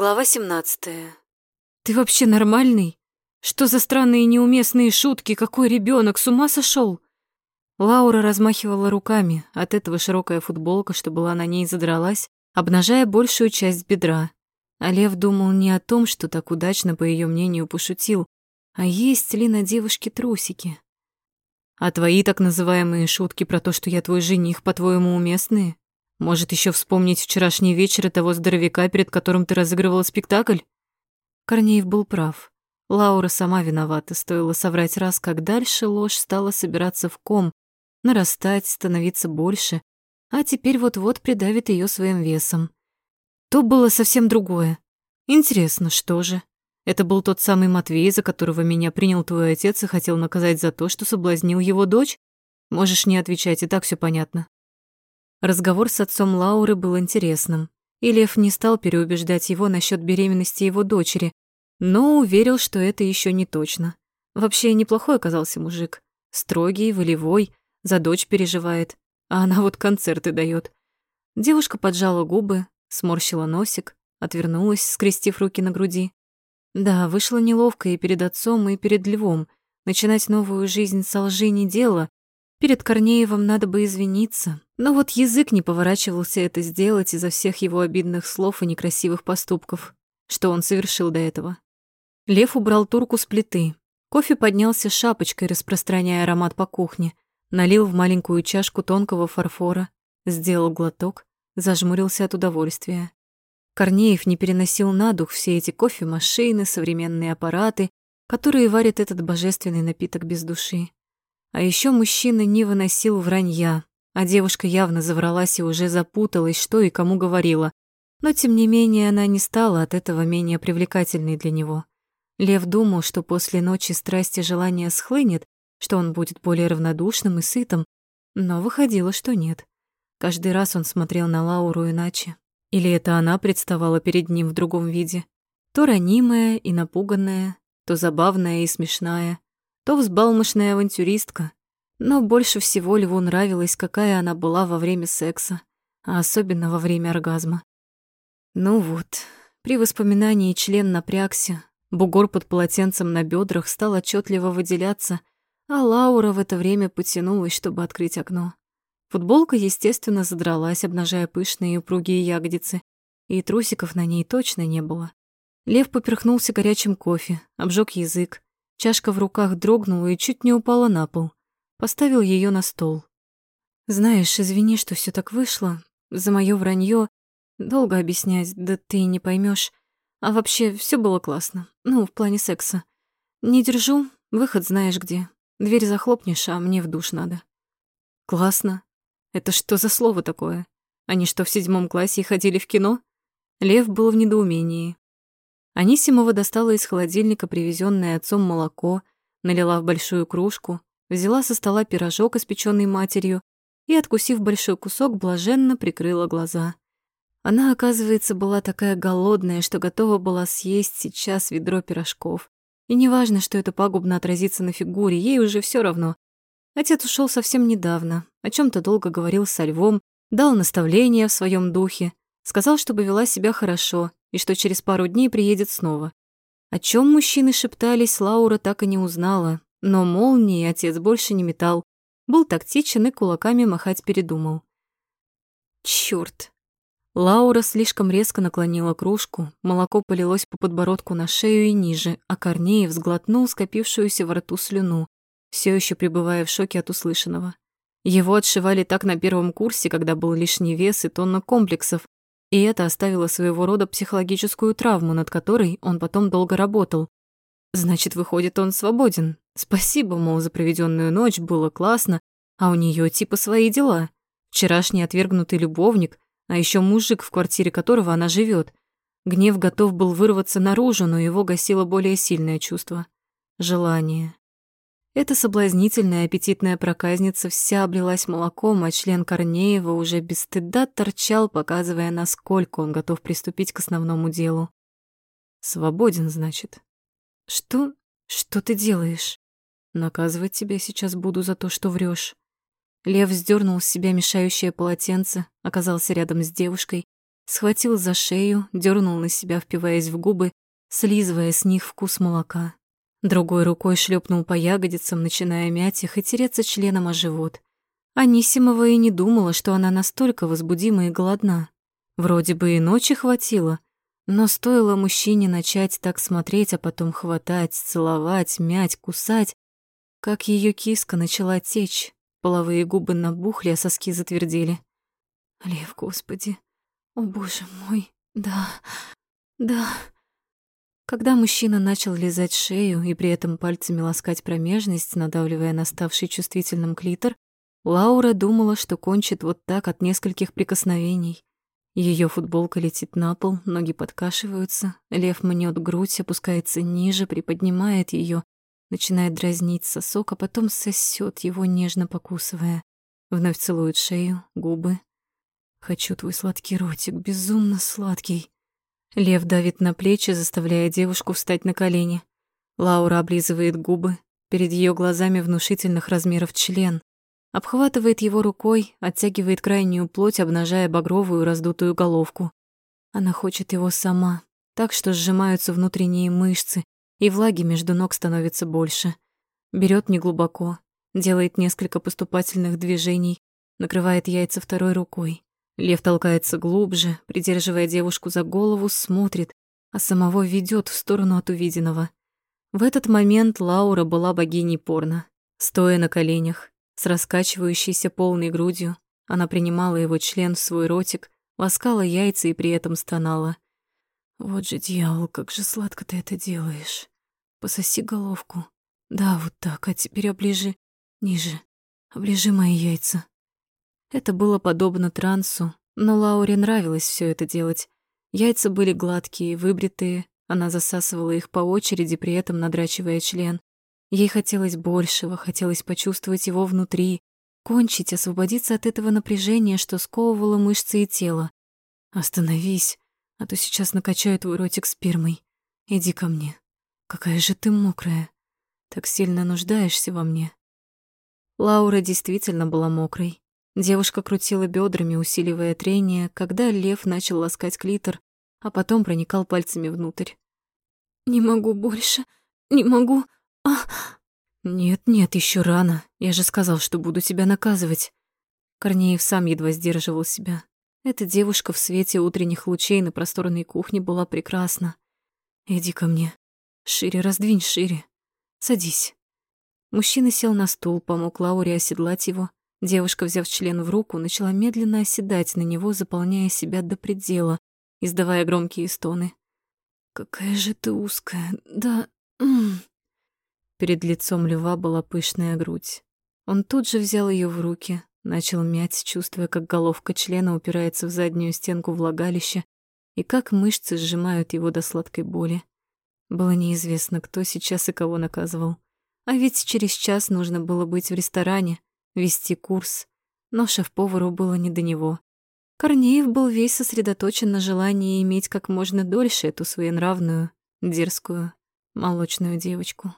Глава 17. Ты вообще нормальный? Что за странные неуместные шутки? Какой ребенок с ума сошел? Лаура размахивала руками. От этого широкая футболка, что была на ней, задралась, обнажая большую часть бедра. А Лев думал не о том, что так удачно, по ее мнению, пошутил, а есть ли на девушке трусики. А твои так называемые шутки про то, что я твой жених, по-твоему, уместные? Может, еще вспомнить вчерашний вечер и того здоровяка, перед которым ты разыгрывала спектакль? Корнеев был прав. Лаура сама виновата, стоило соврать раз, как дальше ложь стала собираться в ком, нарастать, становиться больше, а теперь вот-вот придавит ее своим весом. То было совсем другое. Интересно, что же? Это был тот самый Матвей, за которого меня принял твой отец и хотел наказать за то, что соблазнил его дочь? Можешь не отвечать, и так все понятно. Разговор с отцом Лауры был интересным, и Лев не стал переубеждать его насчет беременности его дочери, но уверил, что это еще не точно. Вообще неплохой оказался мужик. Строгий, волевой, за дочь переживает, а она вот концерты дает. Девушка поджала губы, сморщила носик, отвернулась, скрестив руки на груди. Да, вышло неловко и перед отцом, и перед Львом. Начинать новую жизнь со лжи не дело, Перед Корнеевым надо бы извиниться, но вот язык не поворачивался это сделать из-за всех его обидных слов и некрасивых поступков, что он совершил до этого. Лев убрал турку с плиты. Кофе поднялся шапочкой, распространяя аромат по кухне, налил в маленькую чашку тонкого фарфора, сделал глоток, зажмурился от удовольствия. Корнеев не переносил на дух все эти кофемашины, современные аппараты, которые варят этот божественный напиток без души. А еще мужчина не выносил вранья, а девушка явно завралась и уже запуталась, что и кому говорила. Но, тем не менее, она не стала от этого менее привлекательной для него. Лев думал, что после ночи страсти желания схлынет, что он будет более равнодушным и сытым, но выходило, что нет. Каждый раз он смотрел на Лауру иначе. Или это она представала перед ним в другом виде. То ранимая и напуганная, то забавная и смешная, то взбалмошная авантюристка. Но больше всего Льву нравилось, какая она была во время секса, а особенно во время оргазма. Ну вот, при воспоминании член напрягся, бугор под полотенцем на бедрах стал отчетливо выделяться, а Лаура в это время потянулась, чтобы открыть окно. Футболка, естественно, задралась, обнажая пышные и упругие ягодицы, и трусиков на ней точно не было. Лев поперхнулся горячим кофе, обжег язык, Чашка в руках дрогнула и чуть не упала на пол. Поставил ее на стол. «Знаешь, извини, что все так вышло. За мое вранье Долго объяснять, да ты не поймешь. А вообще, все было классно. Ну, в плане секса. Не держу, выход знаешь где. Дверь захлопнешь, а мне в душ надо». «Классно. Это что за слово такое? Они что, в седьмом классе ходили в кино?» Лев был в недоумении. Анисимова достала из холодильника привезенное отцом молоко, налила в большую кружку, взяла со стола пирожок, испеченный матерью, и, откусив большой кусок, блаженно прикрыла глаза. Она, оказывается, была такая голодная, что готова была съесть сейчас ведро пирожков. И неважно, что это пагубно отразится на фигуре, ей уже все равно. Отец ушел совсем недавно, о чем то долго говорил со львом, дал наставления в своем духе, сказал, чтобы вела себя хорошо, и что через пару дней приедет снова. О чем мужчины шептались, Лаура так и не узнала, но молнии отец больше не метал, был тактичен и кулаками махать передумал. Чёрт! Лаура слишком резко наклонила кружку, молоко полилось по подбородку на шею и ниже, а Корнеев сглотнул скопившуюся во рту слюну, все еще пребывая в шоке от услышанного. Его отшивали так на первом курсе, когда был лишний вес и тонна комплексов, и это оставило своего рода психологическую травму, над которой он потом долго работал. Значит, выходит, он свободен. Спасибо, мол, за проведенную ночь, было классно, а у нее типа свои дела. Вчерашний отвергнутый любовник, а еще мужик, в квартире которого она живет. Гнев готов был вырваться наружу, но его гасило более сильное чувство — желание. Эта соблазнительная аппетитная проказница вся облилась молоком, а член Корнеева уже без стыда торчал, показывая, насколько он готов приступить к основному делу. «Свободен, значит?» «Что? Что ты делаешь?» «Наказывать тебя сейчас буду за то, что врешь. Лев сдернул с себя мешающее полотенце, оказался рядом с девушкой, Схватил за шею, дернул на себя, впиваясь в губы, слизывая с них вкус молока. Другой рукой шлепнул по ягодицам, начиная мять их и тереться членом о живот. Анисимова и не думала, что она настолько возбудима и голодна. Вроде бы и ночи хватило, но стоило мужчине начать так смотреть, а потом хватать, целовать, мять, кусать, как ее киска начала течь, половые губы набухли, а соски затвердели. Лев, господи, о боже мой, да, да. Когда мужчина начал лизать шею и при этом пальцами ласкать промежность, надавливая на ставший чувствительным клитор, Лаура думала, что кончит вот так от нескольких прикосновений. Ее футболка летит на пол, ноги подкашиваются, лев мнет грудь, опускается ниже, приподнимает ее, начинает дразнить сосок, а потом сосет его, нежно покусывая. Вновь целует шею, губы. «Хочу твой сладкий ротик, безумно сладкий». Лев давит на плечи, заставляя девушку встать на колени. Лаура облизывает губы. Перед ее глазами внушительных размеров член. Обхватывает его рукой, оттягивает крайнюю плоть, обнажая багровую раздутую головку. Она хочет его сама, так что сжимаются внутренние мышцы, и влаги между ног становится больше. Берет неглубоко, делает несколько поступательных движений, накрывает яйца второй рукой. Лев толкается глубже, придерживая девушку за голову, смотрит, а самого ведет в сторону от увиденного. В этот момент Лаура была богиней порно. Стоя на коленях, с раскачивающейся полной грудью, она принимала его член в свой ротик, ласкала яйца и при этом стонала. «Вот же дьявол, как же сладко ты это делаешь. Пососи головку. Да, вот так, а теперь оближи ниже. Оближи мои яйца». Это было подобно трансу, но Лауре нравилось все это делать. Яйца были гладкие, выбритые, она засасывала их по очереди, при этом надрачивая член. Ей хотелось большего, хотелось почувствовать его внутри, кончить, освободиться от этого напряжения, что сковывало мышцы и тело. «Остановись, а то сейчас накачаю твой ротик спермой. Иди ко мне. Какая же ты мокрая. Так сильно нуждаешься во мне». Лаура действительно была мокрой. Девушка крутила бедрами, усиливая трение, когда лев начал ласкать клитор, а потом проникал пальцами внутрь. «Не могу больше, не могу, а...» «Нет, нет, еще рано. Я же сказал, что буду тебя наказывать». Корнеев сам едва сдерживал себя. Эта девушка в свете утренних лучей на просторной кухне была прекрасна. «Иди ко мне. Шире раздвинь, шире. Садись». Мужчина сел на стул, помог Лауре оседлать его, Девушка, взяв член в руку, начала медленно оседать на него, заполняя себя до предела, издавая громкие стоны. «Какая же ты узкая, да...» Перед лицом льва была пышная грудь. Он тут же взял ее в руки, начал мять, чувствуя, как головка члена упирается в заднюю стенку влагалища и как мышцы сжимают его до сладкой боли. Было неизвестно, кто сейчас и кого наказывал. А ведь через час нужно было быть в ресторане, вести курс, но шеф-повару было не до него. Корнеев был весь сосредоточен на желании иметь как можно дольше эту своенравную, дерзкую, молочную девочку.